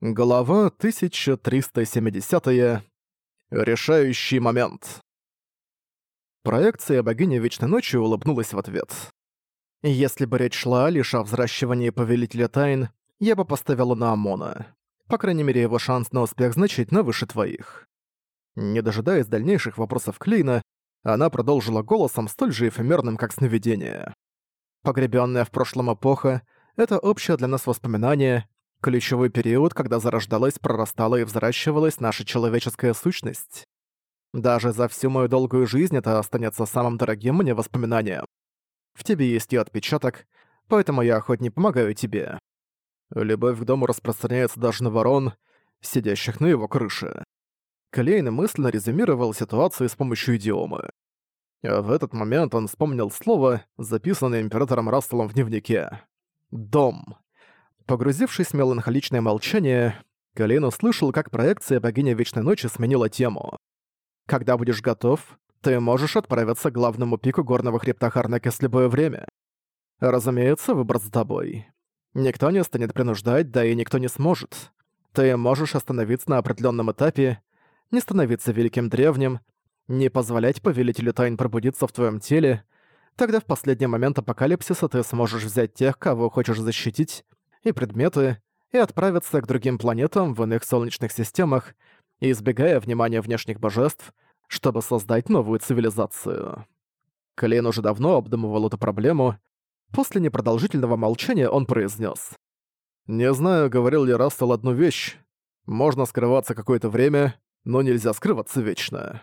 Глава 1370. -я. Решающий момент. Проекция богини Вечной Ночи улыбнулась в ответ. «Если бы речь шла лишь о взращивании Повелителя Тайн, я бы поставила на Амона. По крайней мере, его шанс на успех значительно выше твоих». Не дожидаясь дальнейших вопросов Клейна, она продолжила голосом столь же эфемерным, как сновидение. «Погребённая в прошлом эпоха — это общее для нас воспоминание, Ключевой период, когда зарождалась, прорастала и взращивалась наша человеческая сущность. Даже за всю мою долгую жизнь это останется самым дорогим мне воспоминанием. В тебе есть ее отпечаток, поэтому я хоть не помогаю тебе. Любовь к дому распространяется даже на ворон, сидящих на его крыше. Клейн мысленно резюмировал ситуацию с помощью идиомы. А в этот момент он вспомнил слово, записанное императором Расселом в дневнике. «Дом». Погрузившись в меланхоличное молчание, Калин услышал, как проекция богини Вечной Ночи сменила тему. «Когда будешь готов, ты можешь отправиться к главному пику горного хребта Харнекес в любое время. Разумеется, выбор за тобой. Никто не станет принуждать, да и никто не сможет. Ты можешь остановиться на определенном этапе, не становиться великим древним, не позволять повелителю тайн пробудиться в твоем теле, тогда в последний момент апокалипсиса ты сможешь взять тех, кого хочешь защитить, и предметы, и отправиться к другим планетам в иных солнечных системах, избегая внимания внешних божеств, чтобы создать новую цивилизацию. Клейн уже давно обдумывал эту проблему. После непродолжительного молчания он произнес: «Не знаю, говорил ли Рассел одну вещь. Можно скрываться какое-то время, но нельзя скрываться вечно».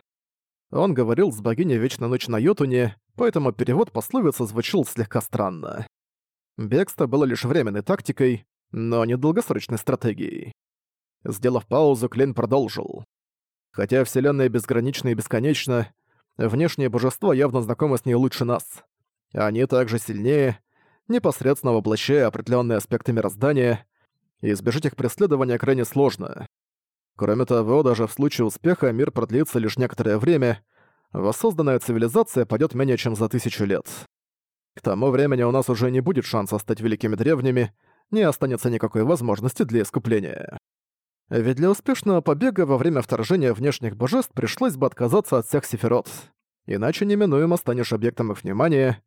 Он говорил с богиней Вечной Ночи на Йотуне, поэтому перевод пословицы звучал слегка странно. Бегство было лишь временной тактикой, но не долгосрочной стратегией. Сделав паузу, Клин продолжил. Хотя Вселенная безгранична и бесконечна, внешние божества явно знакомы с ней лучше нас. Они также сильнее, непосредственно воплощая определенные аспекты мироздания, и избежать их преследования крайне сложно. Кроме того, даже в случае успеха мир продлится лишь некоторое время, воссозданная цивилизация пойдет менее чем за тысячу лет. К тому времени у нас уже не будет шанса стать великими древними, не останется никакой возможности для искупления. Ведь для успешного побега во время вторжения внешних божеств пришлось бы отказаться от всех сефирот. Иначе неминуемо станешь объектом их внимания.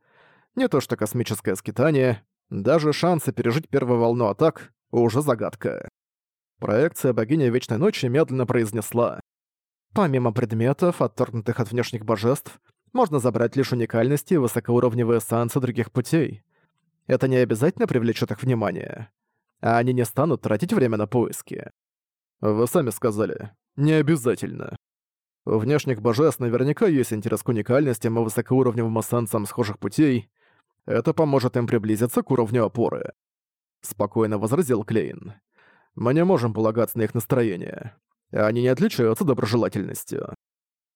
Не то что космическое скитание, даже шансы пережить первую волну атак — уже загадка. Проекция богини Вечной Ночи медленно произнесла. Помимо предметов, отторгнутых от внешних божеств, можно забрать лишь уникальности и высокоуровневые эссансы других путей. Это не обязательно привлечет их внимание. А они не станут тратить время на поиски. Вы сами сказали, не обязательно. У внешних божеств наверняка есть интерес к уникальностям и высокоуровневым эссенсам схожих путей. Это поможет им приблизиться к уровню опоры. Спокойно возразил Клейн. Мы не можем полагаться на их настроение. Они не отличаются доброжелательностью.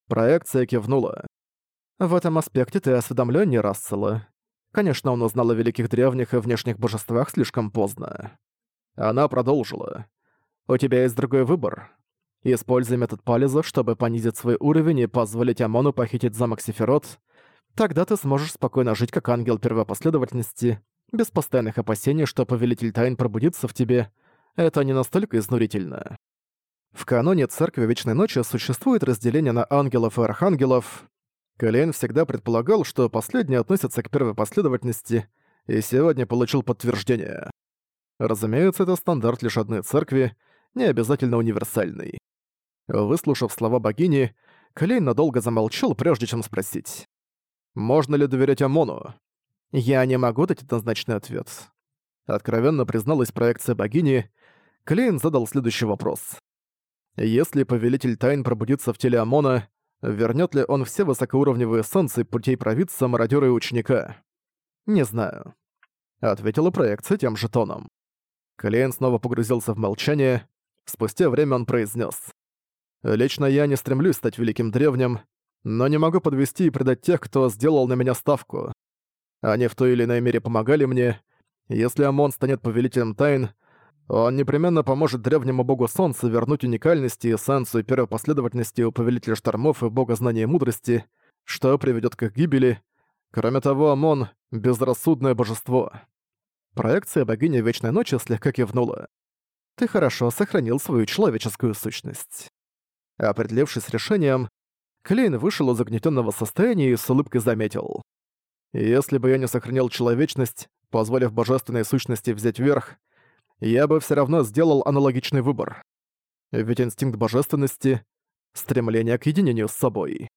Проекция кивнула. В этом аспекте ты осведомлен не Рассела. Конечно, он узнал о великих древних и внешних божествах слишком поздно. Она продолжила. «У тебя есть другой выбор. Используй метод Пализа, чтобы понизить свой уровень и позволить Амону похитить замок Сефирот. Тогда ты сможешь спокойно жить как ангел первой последовательности, без постоянных опасений, что Повелитель Тайн пробудится в тебе. Это не настолько изнурительно». В каноне Церкви Вечной Ночи существует разделение на ангелов и архангелов. Калейн всегда предполагал, что последний относится к первой последовательности, и сегодня получил подтверждение. Разумеется, это стандарт лишь одной церкви, не обязательно универсальный. Выслушав слова богини, Калейн надолго замолчал, прежде чем спросить. «Можно ли доверять Амону?» «Я не могу дать однозначный ответ». Откровенно призналась проекция богини, Клейн задал следующий вопрос. «Если Повелитель Тайн пробудится в теле Амона, Вернет ли он все высокоуровневые эссенции путей провидца, мародёра и ученика? Не знаю. Ответила проекция тем же тоном. Клейн снова погрузился в молчание. Спустя время он произнес: «Лично я не стремлюсь стать великим древним, но не могу подвести и предать тех, кто сделал на меня ставку. Они в той или иной мере помогали мне. Если Амон станет повелителем тайн, он непременно поможет древнему богу солнца вернуть уникальности и эссенцию первой последовательности у повелителя штормов и бога знания и мудрости, что приведет к их гибели. Кроме того, Амон — безрассудное божество. Проекция богини Вечной Ночи слегка кивнула. ты хорошо сохранил свою человеческую сущность. Определившись решением, Клейн вышел из загнетенного состояния и с улыбкой заметил. «Если бы я не сохранил человечность, позволив божественной сущности взять верх, я бы все равно сделал аналогичный выбор. Ведь инстинкт божественности — стремление к единению с собой».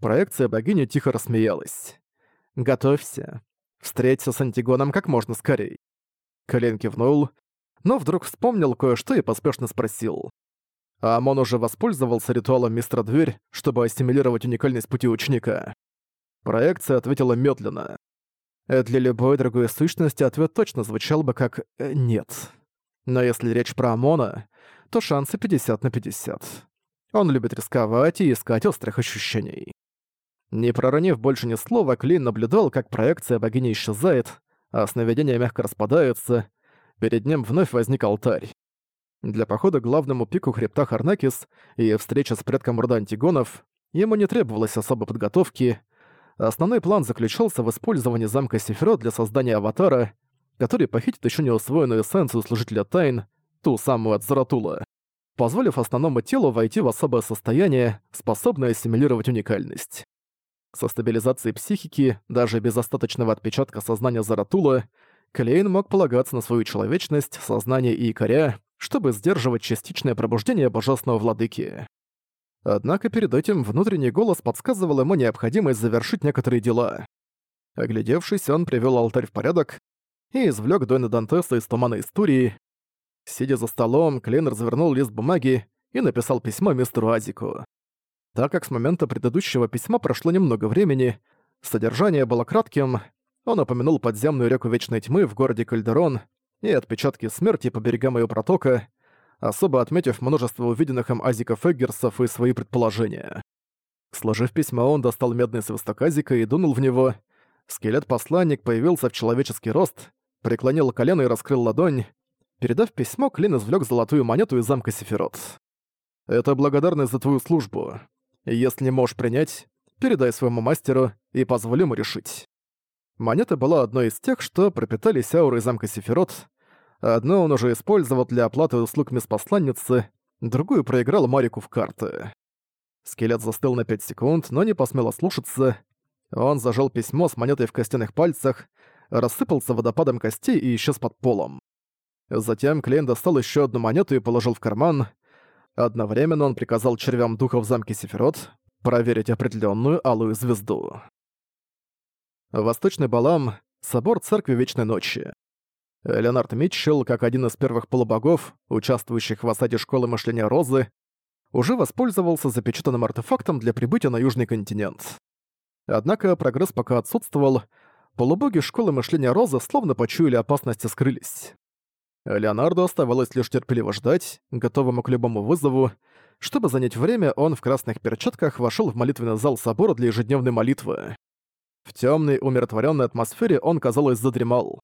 Проекция богини тихо рассмеялась. «Готовься. Встреться с Антигоном как можно скорей». Клейн кивнул, но вдруг вспомнил кое-что и поспешно спросил. А Амон уже воспользовался ритуалом Мистера Дверь, чтобы ассимилировать уникальность пути ученика. Проекция ответила медленно. Э, для любой другой сущности ответ точно звучал бы как э, «нет». Но если речь про Амона, то шансы 50 на 50. Он любит рисковать и искать острых ощущений. Не проронив больше ни слова, Клин наблюдал, как проекция богини исчезает, а сновидения мягко распадаются, перед ним вновь возник алтарь. Для похода к главному пику хребта Харнакис и встречи с предком рода Антигонов ему не требовалось особой подготовки. Основной план заключался в использовании замка Сефирот для создания аватара, который похитит еще не усвоенную эссенцию Служителя Тайн, ту самую от Заратула, позволив основному телу войти в особое состояние, способное ассимилировать уникальность. Со стабилизацией психики, даже без остаточного отпечатка сознания Заратула, Клейн мог полагаться на свою человечность, сознание и якоря, чтобы сдерживать частичное пробуждение божественного владыки. Однако перед этим внутренний голос подсказывал ему необходимость завершить некоторые дела. Оглядевшись, он привел алтарь в порядок и извлек Дойна Дантеса из тумана истории. Сидя за столом, Клейн развернул лист бумаги и написал письмо мистеру Азику. Так как с момента предыдущего письма прошло немного времени, содержание было кратким, он упомянул подземную реку Вечной Тьмы в городе Кальдерон и отпечатки смерти по берегам ее протока, особо отметив множество увиденных им азиков Эггерсов и свои предположения. Сложив письмо, он достал медный свисток азика и дунул в него. Скелет-посланник появился в человеческий рост, преклонил колено и раскрыл ладонь. Передав письмо, Клин извлек золотую монету из замка Сефирот. «Это благодарность за твою службу. Если не можешь принять, передай своему мастеру и позволь ему решить». Монета была одной из тех, что пропитались аурой замка Сефирот. Одну он уже использовал для оплаты услуг мисс-посланницы, другую проиграл Марику в карты. Скелет застыл на 5 секунд, но не посмел ослушаться. Он зажал письмо с монетой в костяных пальцах, рассыпался водопадом костей и исчез под полом. Затем Клейн достал еще одну монету и положил в карман. Одновременно он приказал червям духа в замке Сефирот проверить определенную алую звезду. Восточный Балам — собор Церкви Вечной Ночи. Леонард Митчелл, как один из первых полубогов, участвующих в осаде Школы Мышления Розы, уже воспользовался запечатанным артефактом для прибытия на Южный континент. Однако прогресс пока отсутствовал, полубоги Школы Мышления Розы словно почуяли опасность и скрылись. Леонарду оставалось лишь терпеливо ждать, готовому к любому вызову. Чтобы занять время, он в красных перчатках вошел в молитвенный зал собора для ежедневной молитвы. В темной, умиротворенной атмосфере он, казалось, задремал.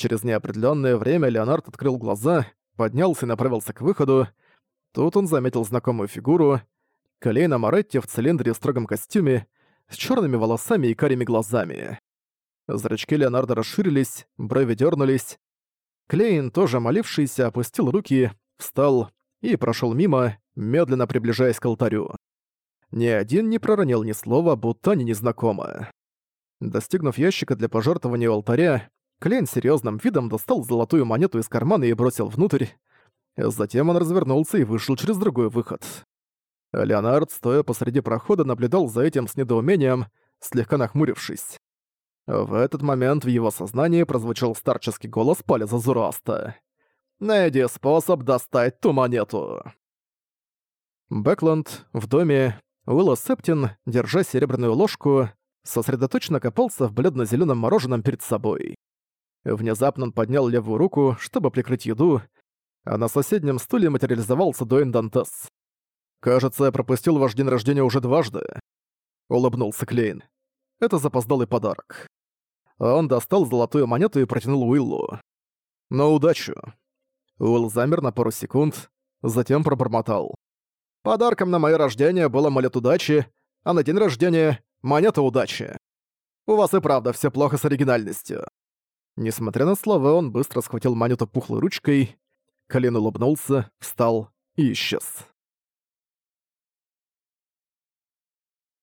Через неопределенное время Леонард открыл глаза, поднялся и направился к выходу. Тут он заметил знакомую фигуру. Колейна Моретти в цилиндре и строгом костюме, с черными волосами и карими глазами. Зрачки Леонарда расширились, брови дернулись. Клейн, тоже молившийся, опустил руки, встал и прошел мимо, медленно приближаясь к алтарю. Ни один не проронил ни слова, будто они незнакомы. Достигнув ящика для пожертвования алтаря, Клейн серьезным видом достал золотую монету из кармана и бросил внутрь. Затем он развернулся и вышел через другой выход. Леонард, стоя посреди прохода, наблюдал за этим с недоумением, слегка нахмурившись. В этот момент в его сознании прозвучал старческий голос Палеза Зураста. «Найди способ достать ту монету!» Бэкланд, в доме, Уилла Септин, держа серебряную ложку, сосредоточенно копался в бледно зеленом мороженом перед собой. Внезапно он поднял левую руку, чтобы прикрыть еду, а на соседнем стуле материализовался Дуэйн Дантес. «Кажется, я пропустил ваш день рождения уже дважды», — улыбнулся Клейн. Это запоздалый подарок. Он достал золотую монету и протянул Уиллу. «На удачу». Уилл замер на пару секунд, затем пробормотал. «Подарком на мое рождение был амулет удачи, а на день рождения Монета удачи. У вас и правда все плохо с оригинальностью. Несмотря на слова, он быстро схватил монету пухлой ручкой. Калин улыбнулся, встал и исчез.